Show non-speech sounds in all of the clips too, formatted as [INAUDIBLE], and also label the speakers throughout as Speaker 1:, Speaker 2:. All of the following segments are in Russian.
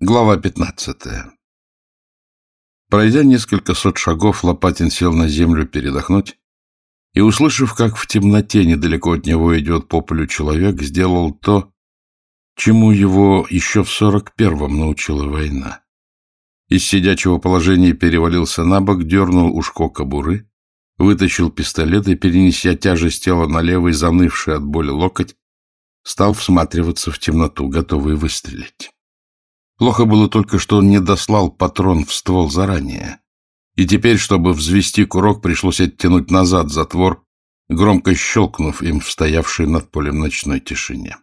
Speaker 1: Глава пятнадцатая Пройдя несколько сот шагов, Лопатин сел на землю передохнуть и, услышав, как в темноте недалеко от него идет по полю человек, сделал то, чему его еще в сорок первом научила война. Из сидячего положения перевалился на бок, дернул ушко кобуры, вытащил пистолет и, перенеся тяжесть тела на левый, занывший от боли локоть, стал всматриваться в темноту, готовый выстрелить. Плохо было только, что он не дослал патрон в ствол заранее. И теперь, чтобы взвести курок, пришлось оттянуть назад затвор, громко щелкнув им в стоявшей над полем ночной тишине.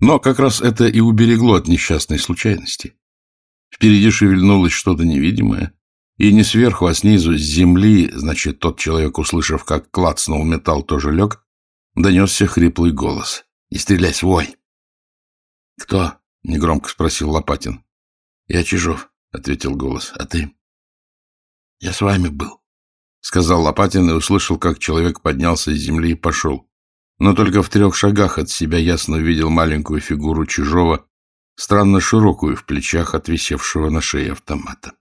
Speaker 1: Но как раз это и уберегло от несчастной случайности. Впереди шевельнулось что-то невидимое, и не сверху, а снизу, с земли, значит, тот человек, услышав, как клацнул металл, тоже лег, донесся хриплый голос. «Не стреляй, свой!» «Кто?» — негромко спросил Лопатин. — Я Чижов, — ответил голос. — А ты? — Я с вами был, — сказал Лопатин и услышал, как человек поднялся с земли и пошел. Но только в трех шагах от себя ясно увидел маленькую фигуру Чижова, странно широкую в плечах отвисевшего на шее автомата.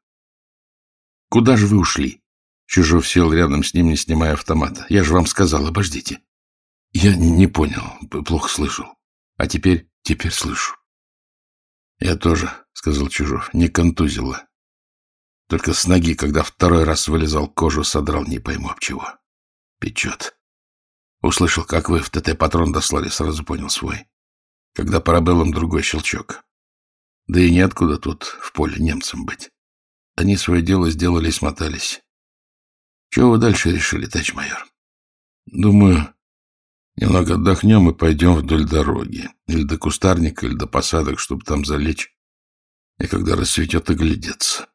Speaker 1: — Куда же вы ушли? Чижов сел рядом с ним, не снимая автомата. — Я же вам сказал, обождите. — Я не понял, плохо слышал. А теперь, теперь слышу. — Я тоже, — сказал Чужов, — не контузило. Только с ноги, когда второй раз вылезал кожу, содрал, не пойму об чего. Печет. Услышал, как вы в ТТ патрон дослали, сразу понял свой. Когда парабеллум другой щелчок. Да и неоткуда тут в поле немцам быть. Они свое дело сделали и смотались. Чего вы дальше решили, тач майор? Думаю, Немного отдохнем и пойдем вдоль дороги. Или до кустарника, или до посадок, чтобы там залечь. И когда рассветет, оглядеться.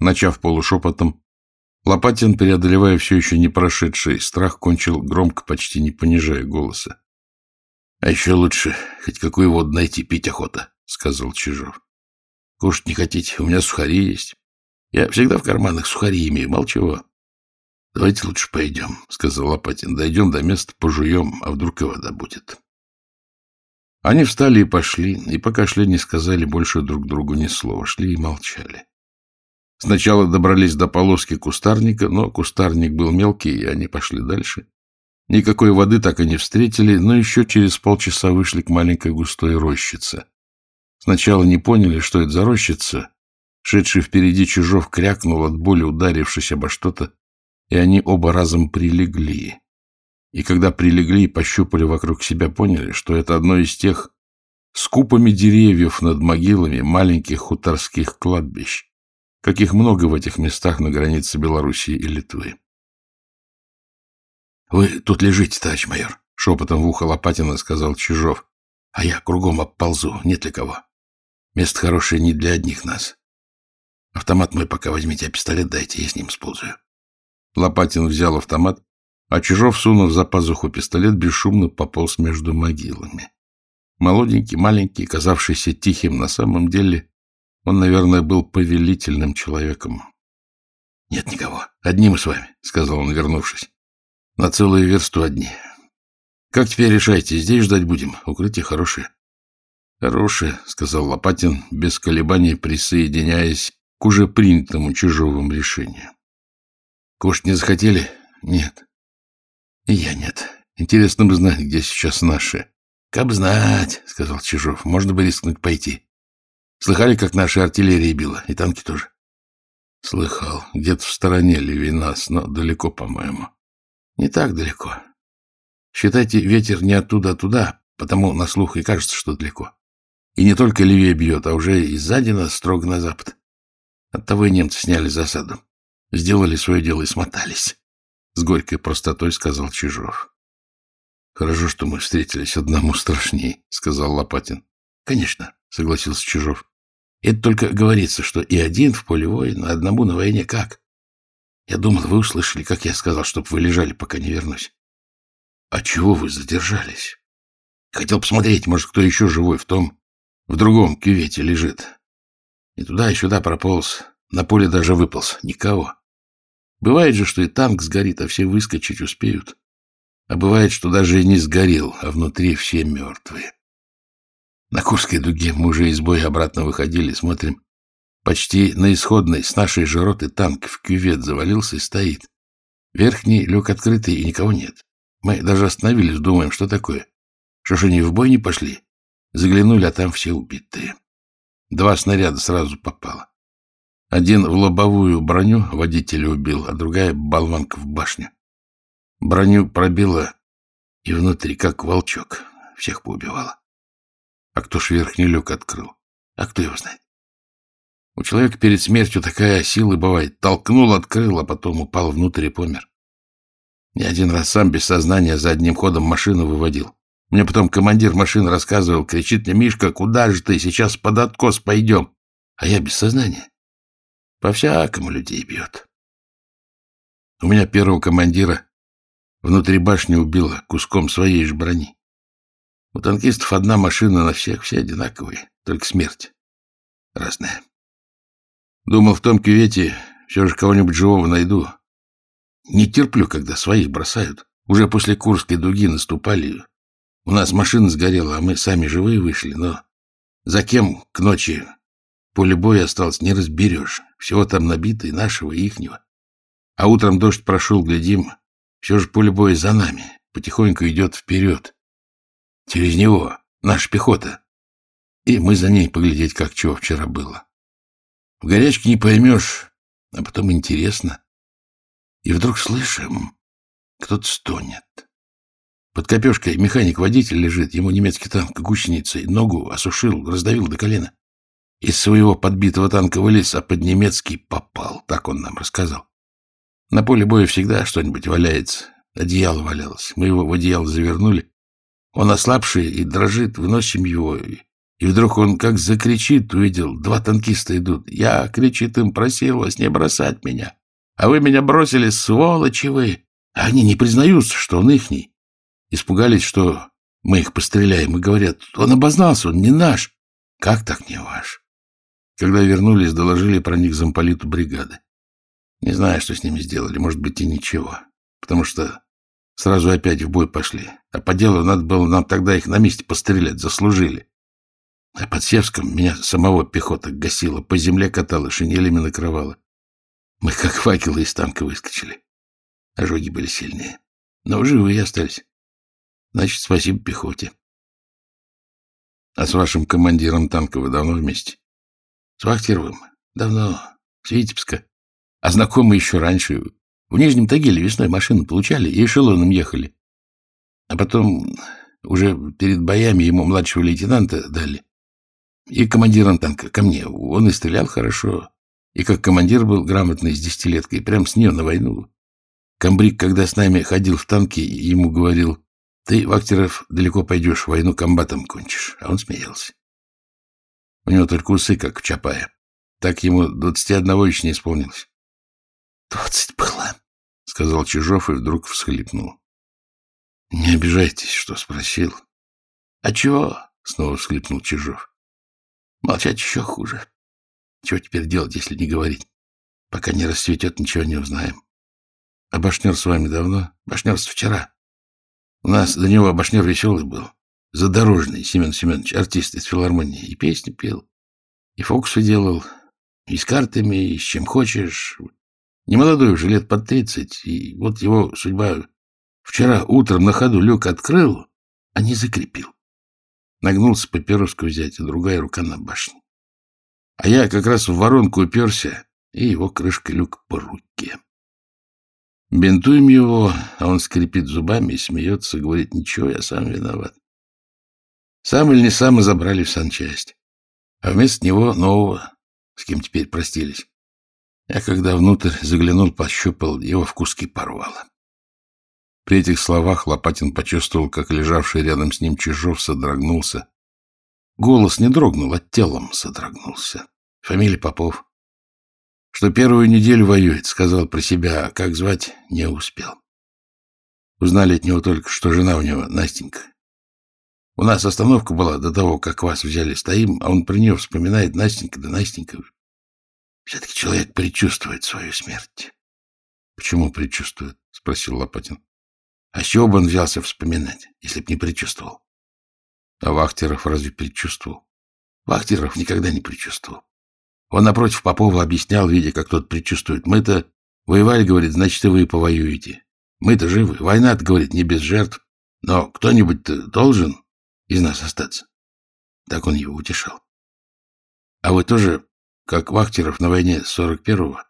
Speaker 1: Начав полушепотом, Лопатин, преодолевая все еще не прошедший страх, кончил громко, почти не понижая голоса. — А еще лучше хоть какую воду найти, пить охота, — сказал Чижов. — Кушать не хотите? У меня сухари есть. Я всегда в карманах сухари имею, мол чего. — Давайте лучше пойдем, — сказал Лопатин. — Дойдем до места, пожуем, а вдруг и вода будет. Они встали и пошли, и пока шли, не сказали больше друг другу ни слова, шли и молчали. Сначала добрались до полоски кустарника, но кустарник был мелкий, и они пошли дальше. Никакой воды так и не встретили, но еще через полчаса вышли к маленькой густой рощице. Сначала не поняли, что это за рощица. Шедший впереди чужов крякнул от боли, ударившись обо что-то, и они оба разом прилегли. И когда прилегли и пощупали вокруг себя, поняли, что это одно из тех с купами деревьев над могилами маленьких хуторских кладбищ, каких много в этих местах на границе Белоруссии и Литвы. — Вы тут лежите, товарищ майор, — шепотом в ухо Лопатина сказал Чижов. — А я кругом обползу, нет ли кого. Место хорошее не для одних нас. Автомат мой пока возьмите, а пистолет дайте, я с ним сползаю. Лопатин взял автомат, а Чижов, сунув за пазуху пистолет, бесшумно пополз между могилами. Молоденький, маленький, казавшийся тихим на самом деле, он, наверное, был повелительным человеком. — Нет никого. Одни мы с вами, — сказал он, вернувшись. — На целую версту одни. — Как теперь решайте, здесь ждать будем? Укрытие хорошее. — Хорошее, — сказал Лопатин, без колебаний присоединяясь к уже принятому чужовым решению. Кушать не захотели? Нет. И я нет. Интересно бы знать, где сейчас наши. Каб знать, — сказал Чижов, — можно бы рискнуть пойти. Слыхали, как наша артиллерия била? И танки тоже? Слыхал. Где-то в стороне левее нас, но далеко, по-моему. Не так далеко. Считайте, ветер не оттуда, а туда, потому на слух и кажется, что далеко. И не только левее бьет, а уже и сзади нас, строго на запад. Оттого и немцы сняли засаду. Сделали свое дело и смотались. С горькой простотой сказал Чижов. Хорошо, что мы встретились одному страшней, сказал Лопатин. Конечно, согласился Чижов. Это только говорится, что и один в поле воина, одному на войне как? Я думал, вы услышали, как я сказал, чтобы вы лежали, пока не вернусь. А чего вы задержались? Хотел посмотреть, может, кто еще живой в том, в другом кювете лежит. И туда, и сюда прополз. На поле даже выполз. Никого. Бывает же, что и танк сгорит, а все выскочить успеют. А бывает, что даже и не сгорел, а внутри все мертвые. На Курской дуге мы уже из боя обратно выходили, смотрим. Почти на исходной с нашей же роты танк в кювет завалился и стоит. Верхний люк открытый, и никого нет. Мы даже остановились, думаем, что такое. Что ж они в бой не пошли? Заглянули, а там все убитые. Два снаряда сразу попало. Один в лобовую броню водителя убил, а другая — болванка в башню. Броню пробила и внутри, как волчок, всех поубивала. А кто ж верхний люк открыл? А кто его знает? У человека перед смертью такая сила бывает. Толкнул, открыл, а потом упал внутрь и помер. Я один раз сам без сознания за одним ходом машину выводил. Мне потом командир машины рассказывал, кричит мне, «Мишка, куда же ты? Сейчас под откос пойдем». А я без сознания. По-всякому людей бьет. У меня первого командира внутри башни убило куском своей же брони. У танкистов одна машина на всех, все одинаковые, только смерть разная. Думал, в том кювете все же кого-нибудь живого найду. Не терплю, когда своих бросают. Уже после Курской дуги наступали. У нас машина сгорела, а мы сами живые вышли, но за кем к ночи поле боя осталось, не разберешь. Всего там набито и нашего, и ихнего. А утром дождь прошел, глядим, все же поле боя за нами, потихоньку идет вперед. Через него. Наша пехота. И мы за ней поглядеть, как чего вчера было. В горячке не поймешь, а потом интересно. И вдруг слышим, кто-то стонет. Под копешкой механик-водитель лежит, ему немецкий танк гусеницей ногу осушил, раздавил до колена. Из своего подбитого танка вылез, а под немецкий попал, так он нам рассказал. На поле боя всегда что-нибудь валяется. Одеяло валялось. Мы его в одеяло завернули, он ослабший и дрожит, выносим его. И вдруг он как закричит, увидел, два танкиста идут. Я, кричит им, просил вас не бросать меня. А вы меня бросили, сволочи вы. А они не признаются, что он ихний. Испугались, что мы их постреляем, и говорят, он обознался, он не наш. Как так не ваш? Когда вернулись, доложили про них замполиту бригады. Не знаю, что с ними сделали, может быть, и ничего. Потому что Сразу опять в бой пошли. А по делу надо было нам тогда их на месте пострелять, заслужили. А под Севском меня самого пехота гасила, по земле катала, шинелями накрывала. Мы как факелы из танка выскочили. Ожоги были сильнее. Но живые остались. Значит, спасибо пехоте. А с вашим командиром танка вы давно вместе? С Вахтеровым? Давно. С Витебска. А знакомы еще раньше. В Нижнем Тагиле весной машину получали и эшелоном ехали. А потом уже перед боями ему младшего лейтенанта дали. И командиром танка ко мне. Он и стрелял хорошо. И как командир был грамотный с десятилеткой, прям с нее на войну. Камбрик, когда с нами ходил в танке, ему говорил, ты, Вактеров, далеко пойдешь, войну комбатом кончишь. А он смеялся. У него только усы, как в Чапая. Так ему двадцати одного еще не исполнилось. — Двадцать было, — сказал Чижов и вдруг всхлипнул. — Не обижайтесь, что спросил. — А чего? — снова всхлипнул Чижов. — Молчать еще хуже. Чего теперь делать, если не говорить? Пока не расцветет, ничего не узнаем. А Башнер с вами давно? Башнер с вчера. У нас до него Башнер веселый был. Задорожный Семен Семенович, артист из филармонии. И песни пел, и фокусы делал, и с картами, и с чем хочешь. Немолодой уже, лет под тридцать, и вот его судьба вчера утром на ходу люк открыл, а не закрепил. Нагнулся папироску взять, а другая рука на башне. А я как раз в воронку уперся, и его крышка люк по руке. Бинтуем его, а он скрипит зубами и смеется, говорит, ничего, я сам виноват. Сам или не сам мы забрали в санчасть. А вместо него нового, с кем теперь простились. Я, когда внутрь заглянул, пощупал, его в куски порвало. При этих словах Лопатин почувствовал, как лежавший рядом с ним Чижов содрогнулся. Голос не дрогнул, а телом содрогнулся. Фамилия Попов. Что первую неделю воюет, сказал про себя, а как звать, не успел. Узнали от него только, что жена у него Настенька. У нас остановка была до того, как вас взяли. Стоим, а он про нее вспоминает Настенька да Настенька. Все-таки человек предчувствует свою смерть. — Почему предчувствует? — спросил Лопатин. — А с чего бы он взялся вспоминать, если б не предчувствовал? А Вахтеров разве предчувствовал? Вахтеров никогда не предчувствовал. Он напротив Попова объяснял, видя, как тот предчувствует. Мы-то воевали, говорит, значит, и вы повоюете. Мы-то живы. Война-то, говорит, не без жертв. Но кто-нибудь должен из нас остаться. Так он его утешал. А вы тоже, как Вахтеров на войне сорок первого?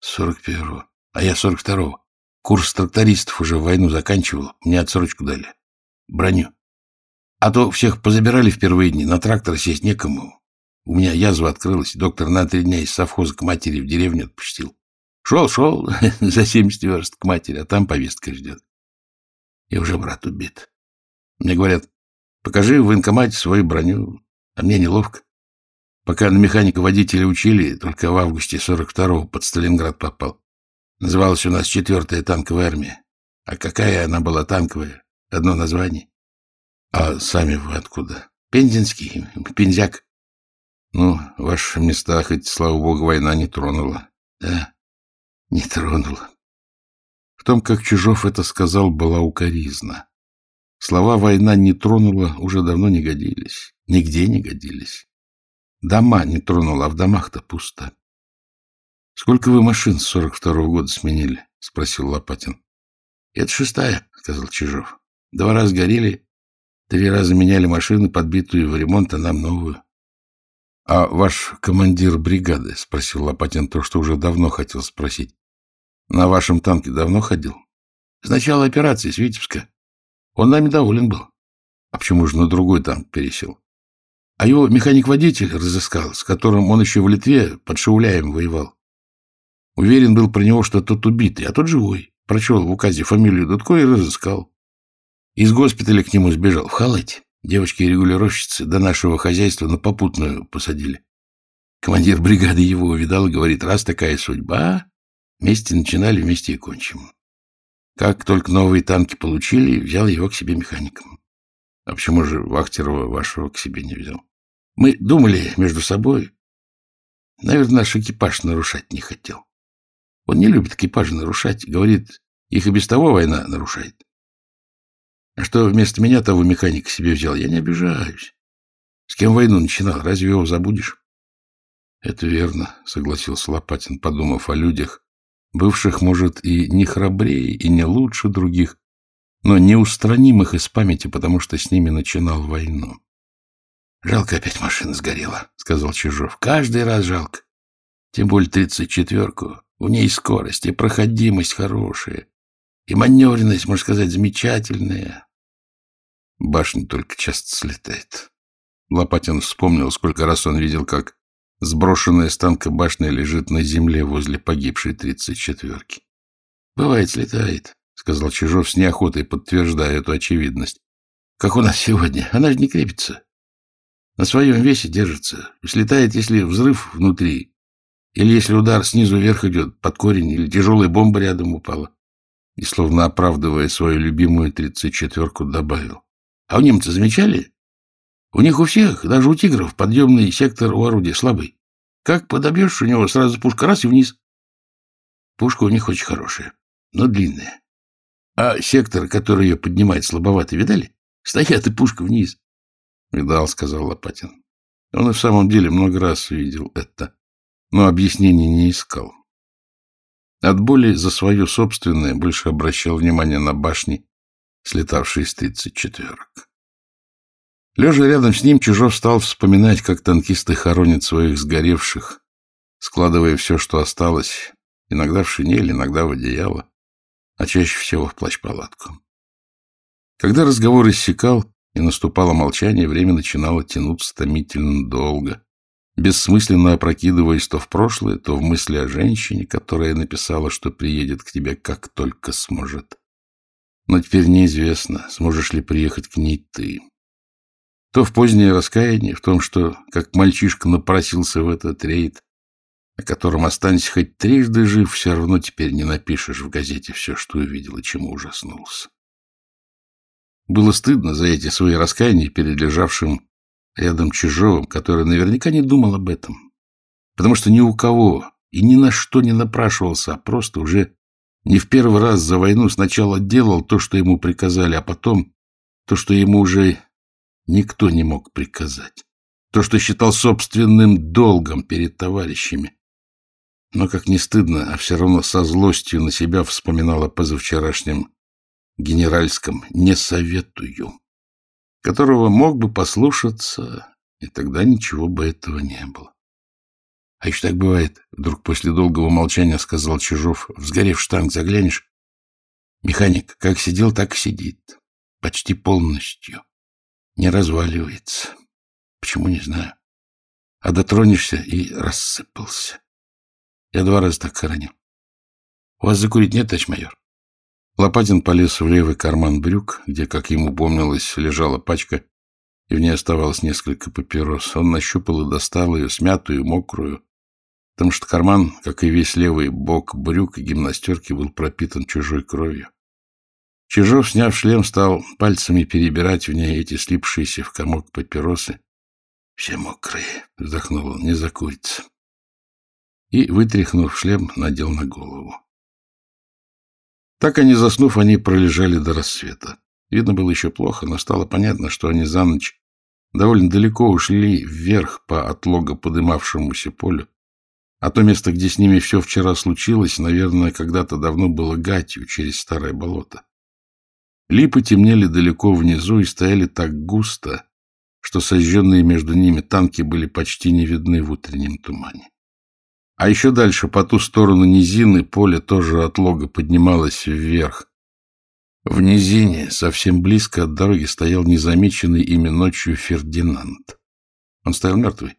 Speaker 1: Сорок первого. А я сорок второго. Курс трактористов уже войну заканчивал. Мне отсрочку дали. Броню. А то всех позабирали в первые дни. На трактор сесть некому. У меня язва открылась. Доктор на три дня из совхоза к матери в деревню отпустил. Шел, шел [LAUGHS] за семьдесят верст к матери, а там повестка ждет. И уже брат убит. Мне говорят, покажи в военкомате свою броню. А мне неловко. Пока на механика водителя учили, только в августе 42-го под Сталинград попал. Называлась у нас четвертая танковая армия. А какая она была танковая? Одно название. А сами вы откуда? Пензенский, Пензяк. Ну, ваши места, хоть, слава богу, война не тронула. Да, не тронула. В том, как Чужов это сказал, была укоризна. Слова «война не тронула» уже давно не годились. Нигде не годились. Дома не тронула, а в домах-то пусто. — Сколько вы машин с сорок второго года сменили? — спросил Лопатин. — Это шестая, — сказал Чижов. — Два раза горели, три раза меняли машины, подбитую в ремонт, а нам новую. — А ваш командир бригады? — спросил Лопатин то, что уже давно хотел спросить. — На вашем танке давно ходил? — С начала операции, с Витебска. Он нами доволен был. А почему же на другой танк пересел? А его механик-водитель разыскал, с которым он еще в Литве под Шауляем воевал. Уверен был про него, что тот убитый, а тот живой. Прочел в указе фамилию Дудко и разыскал. Из госпиталя к нему сбежал в халате. Девочки-регулировщицы до нашего хозяйства на попутную посадили. Командир бригады его увидал и говорит, раз такая судьба, вместе начинали, вместе и кончим. Как только новые танки получили, взял его к себе механиком. А почему же Вахтерова вашего к себе не взял? Мы думали между собой. Наверное, наш экипаж нарушать не хотел. Он не любит экипажи нарушать. Говорит, их и без того война нарушает. А что вместо меня того механика себе взял, я не обижаюсь. С кем войну начинал, разве его забудешь? Это верно, согласился Лопатин, подумав о людях, бывших, может, и не храбрее, и не лучше других, но неустранимых из памяти, потому что с ними начинал войну. «Жалко опять машина сгорела», — сказал Чижов. «Каждый раз жалко. Тем более тридцать четверку. У ней скорость и проходимость хорошая. И маневренность, можно сказать, замечательная. Башня только часто слетает. Лопатин вспомнил, сколько раз он видел, как сброшенная с танка башня лежит на земле возле погибшей тридцать четверки. Бывает, слетает. — сказал Чижов с неохотой, подтверждая эту очевидность. — Как у нас сегодня. Она же не крепится. На своем весе держится. Слетает, если взрыв внутри, или если удар снизу вверх идет, под корень, или тяжелая бомба рядом упала. И, словно оправдывая свою любимую тридцать четверку, добавил. — А у немцев замечали? У них у всех, даже у тигров, подъемный сектор у орудия слабый. Как подобьешь, у него сразу пушка раз и вниз. Пушка у них очень хорошая, но длинная. А сектор, который ее поднимает, слабоватый, видали? Стоят и пушка вниз. — Видал, — сказал Лопатин. Он и в самом деле много раз видел это, но объяснений не искал. От боли за свое собственное больше обращал внимание на башни, слетавшие с тридцать четверок. Лежа рядом с ним, Чужов стал вспоминать, как танкисты хоронят своих сгоревших, складывая все, что осталось, иногда в шинель, иногда в одеяло а чаще всего в плащ-палатку. Когда разговор иссякал и наступало молчание, время начинало тянуться томительно долго, бессмысленно опрокидываясь то в прошлое, то в мысли о женщине, которая написала, что приедет к тебе как только сможет. Но теперь неизвестно, сможешь ли приехать к ней ты. То в позднее раскаяние в том, что, как мальчишка напросился в этот рейд, о котором останься хоть трижды жив, все равно теперь не напишешь в газете все, что увидел и чему ужаснулся. Было стыдно за эти свои раскаяния перед лежавшим рядом Чижовым, который наверняка не думал об этом, потому что ни у кого и ни на что не напрашивался, а просто уже не в первый раз за войну сначала делал то, что ему приказали, а потом то, что ему уже никто не мог приказать. То, что считал собственным долгом перед товарищами. Но, как не стыдно, а все равно со злостью на себя вспоминал о позавчерашнем генеральском «не советую», которого мог бы послушаться, и тогда ничего бы этого не было. А еще так бывает, вдруг после долгого молчания сказал Чижов, в сгорев штанг заглянешь, механик как сидел, так и сидит, почти полностью, не разваливается. Почему, не знаю. А дотронешься и рассыпался. Я два раза так хоронил. У вас закурить нет, товарищ майор? Лопатин полез в левый карман брюк, где, как ему помнилось, лежала пачка, и в ней оставалось несколько папирос. Он нащупал и достал ее, смятую, мокрую, потому что карман, как и весь левый бок брюк и гимнастерки, был пропитан чужой кровью. Чижов, сняв шлем, стал пальцами перебирать в ней эти слипшиеся в комок папиросы. — Все мокрые, — вздохнул он, — не закурится. И, вытряхнув шлем, надел на голову. Так они, заснув, они пролежали до рассвета. Видно было еще плохо, но стало понятно, что они за ночь довольно далеко ушли вверх по отлого подымавшемуся полю. А то место, где с ними все вчера случилось, наверное, когда-то давно было гатью через старое болото. Липы темнели далеко внизу и стояли так густо, что сожженные между ними танки были почти не видны в утреннем тумане. А еще дальше, по ту сторону низины, поле тоже от лога поднималось вверх. В низине, совсем близко от дороги, стоял незамеченный ими ночью Фердинанд. Он стоял мертвый.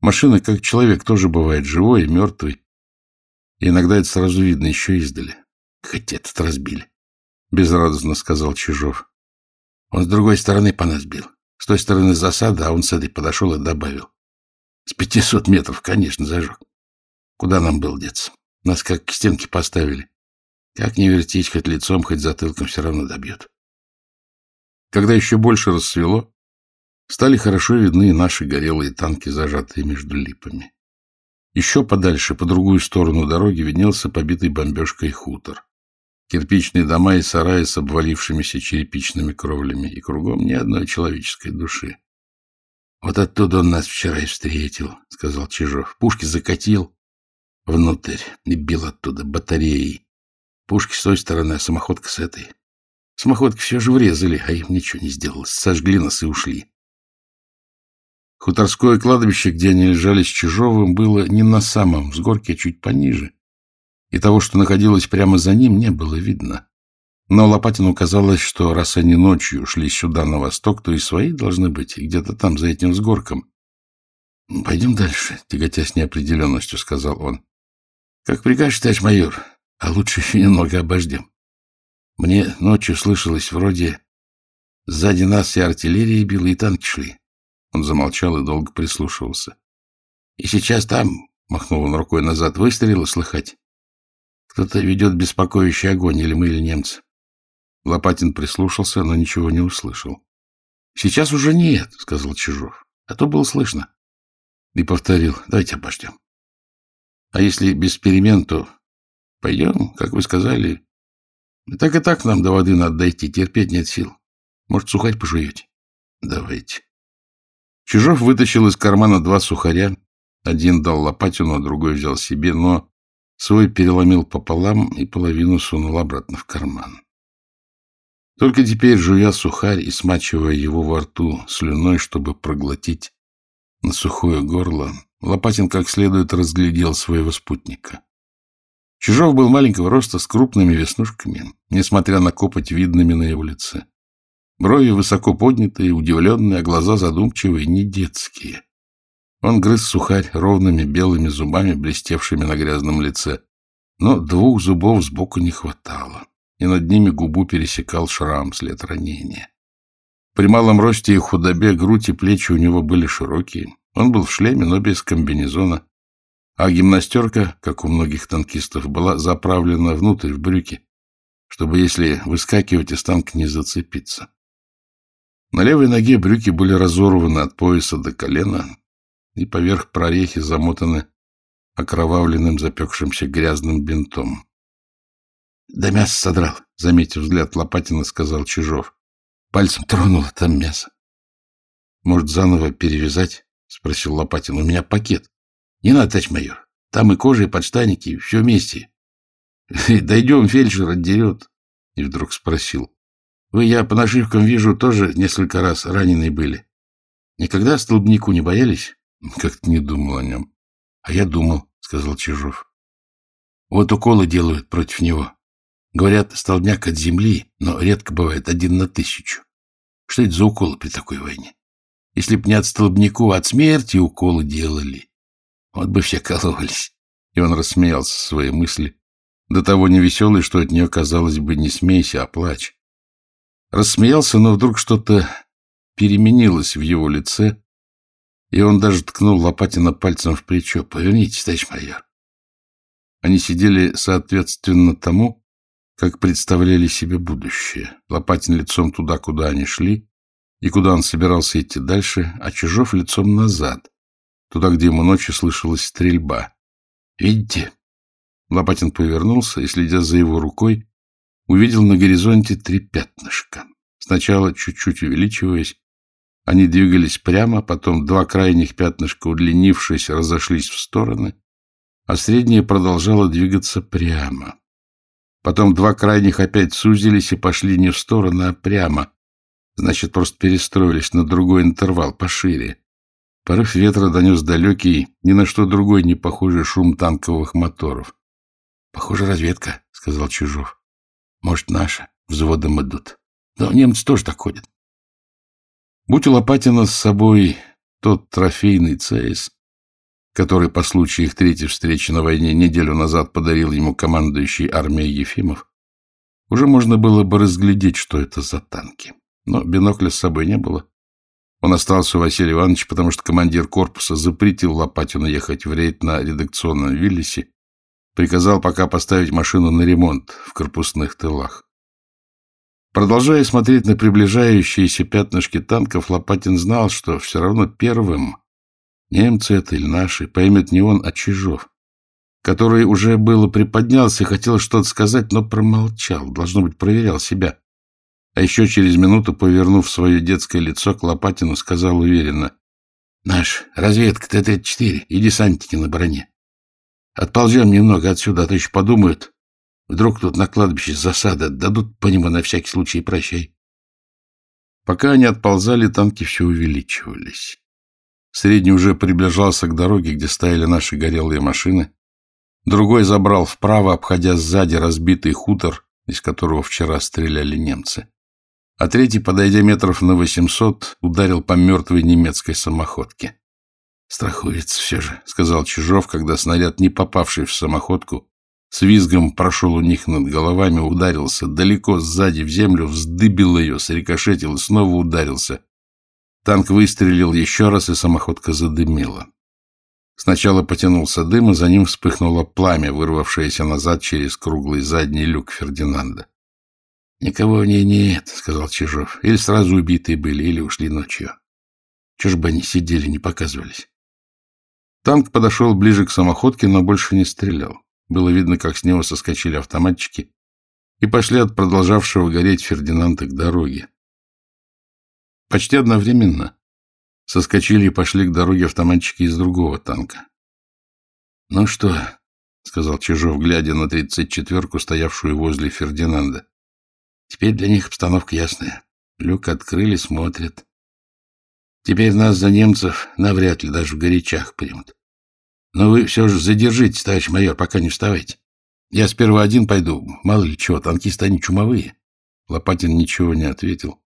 Speaker 1: Машина, как человек, тоже бывает живой и мертвый. И иногда это сразу видно еще издали. Хоть этот разбили. Безрадостно сказал Чижов. Он с другой стороны по нас бил. С той стороны засада, а он с этой подошел и добавил. С пятисот метров, конечно, зажег. Куда нам был деться? Нас как к стенке поставили. Как не вертеть, хоть лицом, хоть затылком, все равно добьет. Когда еще больше рассвело, стали хорошо видны наши горелые танки, зажатые между липами. Еще подальше, по другую сторону дороги, виднелся побитый бомбежкой хутор. Кирпичные дома и сараи с обвалившимися черепичными кровлями, и кругом ни одной человеческой души. — Вот оттуда он нас вчера и встретил, — сказал Чижов. — Пушки закатил, внутрь и бил оттуда батареей. Пушки с той стороны, а самоходка с этой. Самоходки все же врезали, а им ничего не сделалось. Сожгли нас и ушли. Хуторское кладбище, где они лежали с Чижовым, было не на самом взгорке, а чуть пониже. И того, что находилось прямо за ним, не было видно. Но Лопатину казалось, что раз они ночью шли сюда, на восток, то и свои должны быть, где-то там, за этим взгорком. — Пойдем дальше, — тяготя неопределенностью, — сказал он. Как прикажешь, товарищ майор, а лучше еще [LAUGHS] немного обождем. Мне ночью слышалось вроде сзади нас и артиллерия била, и танки шли. Он замолчал и долго прислушивался. И сейчас там, махнул он рукой назад, выстрелы слыхать. Кто-то ведет беспокоящий огонь, или мы, или немцы. Лопатин прислушался, но ничего не услышал. — Сейчас уже нет, — сказал Чижов, — а то было слышно. И повторил, — давайте обождем. А если без перемен, то пойдем, как вы сказали. Так и так нам до воды надо дойти, терпеть нет сил. Может, сухарь пожуете? Давайте. Чужов вытащил из кармана два сухаря. Один дал Лопатину, а другой взял себе, но свой переломил пополам и половину сунул обратно в карман. Только теперь, жуя сухарь и смачивая его во рту слюной, чтобы проглотить на сухое горло, Лопатин как следует разглядел своего спутника. Чужов был маленького роста с крупными веснушками, несмотря на копоть видными на его лице. Брови высоко поднятые, удивленные, а глаза задумчивые, не детские. Он грыз сухарь ровными белыми зубами, блестевшими на грязном лице. Но двух зубов сбоку не хватало, и над ними губу пересекал шрам, след ранения. При малом росте и худобе грудь и плечи у него были широкие, он был в шлеме, но без комбинезона, а гимнастерка, как у многих танкистов, была заправлена внутрь в брюки, чтобы, если выскакивать из танка, не зацепиться. На левой ноге брюки были разорваны от пояса до колена и поверх прорехи замотаны окровавленным запекшимся грязным бинтом. — Да мясо содрал, — заметив взгляд Лопатина, сказал Чижов. Пальцем тронуло там мясо. Может, заново перевязать? — спросил Лопатин. — У меня пакет. — Не надо, товарищ майор. Там и кожа, и подштанники, все вместе. [LAUGHS] Дойдем, фельдшер отдерет. И вдруг спросил. — Вы, я по нашивкам вижу, тоже несколько раз раненые были. Никогда столбнику не боялись? — Как-то не думал о нем. — А я думал, — сказал Чижов. — Вот уколы делают против него. Говорят, столбняк от земли, но редко бывает один на тысячу. Что это за уколы при такой войне? Если б не от столбнику, а от смерти уколы делали. Вот бы все кололись. И он рассмеялся своей мысли, до того невеселый, что от нее, казалось бы, не смейся, а плачь. Рассмеялся, но вдруг что-то переменилось в его лице, и он даже ткнул Лопатина пальцем в плечо. «Повернитесь, товарищ майор». Они сидели соответственно тому, как представляли себе будущее. Лопатин лицом туда, куда они шли, и куда он собирался идти дальше, а Чижов лицом назад, туда, где ему ночью слышалась стрельба. «Видите?» Лопатин повернулся и, следя за его рукой, увидел на горизонте три пятнышка. Сначала, чуть-чуть увеличиваясь, они двигались прямо, потом два крайних пятнышка, удлинившись, разошлись в стороны, а среднее продолжало двигаться прямо. Потом два крайних опять сузились и пошли не в сторону, а прямо. Значит, просто перестроились на другой интервал, пошире. Порыв ветра донес далекий, ни на что другой не похожий шум танковых моторов. — Похоже, разведка, — сказал Чужов. — Может, наша. Взводом идут. Но немцы тоже так ходят. Будь у Лопатина с собой тот трофейный ЦС, который по случаю их третьей встречи на войне неделю назад подарил ему командующий армией Ефимов, уже можно было бы разглядеть, что это за танки. Но бинокля с собой не было. Он остался у Василия Ивановича, потому что командир корпуса запретил Лопатину ехать в рейд на редакционном Виллисе, приказал пока поставить машину на ремонт в корпусных тылах. Продолжая смотреть на приближающиеся пятнышки танков, Лопатин знал, что все равно первым Немцы это или наши, поймет не он, а Чижов, который уже было приподнялся и хотел что-то сказать, но промолчал, должно быть, проверял себя. А еще через минуту, повернув свое детское лицо к Лопатину, сказал уверенно, «Наш разведка Т-34 и десантники на броне. Отползем немного отсюда, а то еще подумают. Вдруг тут на кладбище засада, дадут по нему на всякий случай прощай». Пока они отползали, танки все увеличивались. Средний уже приближался к дороге, где стояли наши горелые машины. Другой забрал вправо, обходя сзади разбитый хутор, из которого вчера стреляли немцы. А третий, подойдя метров на восемьсот, ударил по мертвой немецкой самоходке. «Страхуется все же», — сказал Чижов, когда снаряд, не попавший в самоходку, с визгом прошел у них над головами, ударился далеко сзади в землю, вздыбил ее, срикошетил и снова ударился, Танк выстрелил еще раз, и самоходка задымила. Сначала потянулся дым, а за ним вспыхнуло пламя, вырвавшееся назад через круглый задний люк Фердинанда. — Никого в ней нет, — сказал Чижов. — Или сразу убитые были, или ушли ночью. Чего ж бы они сидели, не показывались? Танк подошел ближе к самоходке, но больше не стрелял. Было видно, как с него соскочили автоматчики и пошли от продолжавшего гореть Фердинанда к дороге. Почти одновременно соскочили и пошли к дороге автоматчики из другого танка. — Ну что, — сказал Чижов, глядя на тридцать четверку, стоявшую возле Фердинанда. — Теперь для них обстановка ясная. Люк открыли, смотрят. Теперь нас за немцев навряд ли даже в горячах примут. Но вы все же задержитесь, товарищ майор, пока не вставайте. Я сперва один пойду, мало ли чего, танкисты они чумовые. Лопатин ничего не ответил.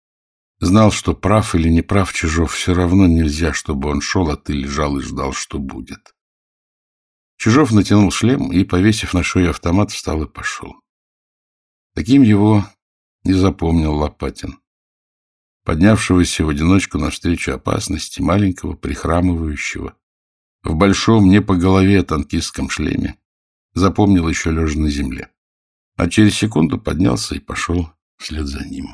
Speaker 1: Знал, что прав или не прав Чижов, все равно нельзя, чтобы он шел, а ты лежал и ждал, что будет. Чижов натянул шлем и, повесив на шею автомат, встал и пошел. Таким его и запомнил Лопатин. Поднявшегося в одиночку навстречу опасности, маленького, прихрамывающего, в большом, не по голове танкистском шлеме, запомнил еще лежа на земле. А через секунду поднялся и пошел вслед за ним.